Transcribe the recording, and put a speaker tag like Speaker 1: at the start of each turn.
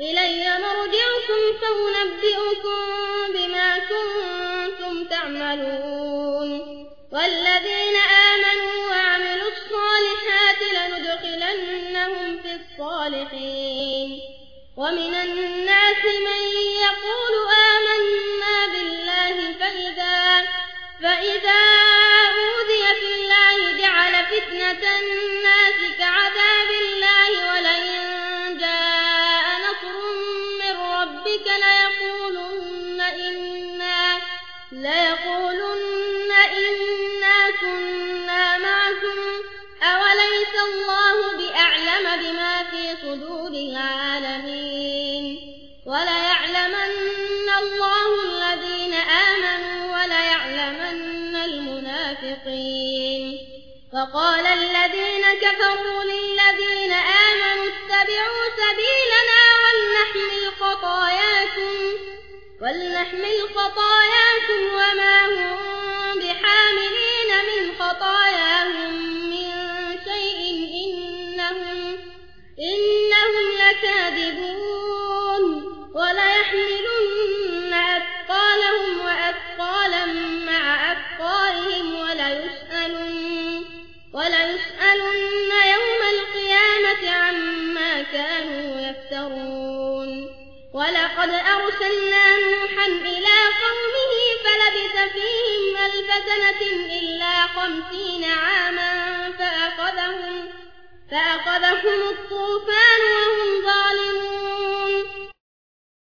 Speaker 1: إلي مرجعكم فأنبئكم بما كنتم تعملون. والذين آمنوا وعملوا الصالحات لندخلنهم في الصالحين. ومن الناس من يقول آمنا بالله فإذا, فإذا أوذي في الله جعل فتنة ليقولن إنا كنا معكم أوليس الله بأعلم بما في صدور العالمين وليعلمن الله الذين آمنوا وليعلمن المنافقين وقال الذين كفروا للذين آمنوا اتبعوا سبيلنا ولنحمل خطاياكم, ولنحمل خطاياكم إنهم لكاذبون وليحملن أثقالهم وأثقالا مع أثقالهم وليسألن, وليسألن يوم القيامة عما كانوا يفترون. ولقد أرسلنا نوحا إلى قومه فلبث فيهم ألف سنة إلا خمسين عاما فأخذهم, فأخذهم الطوفان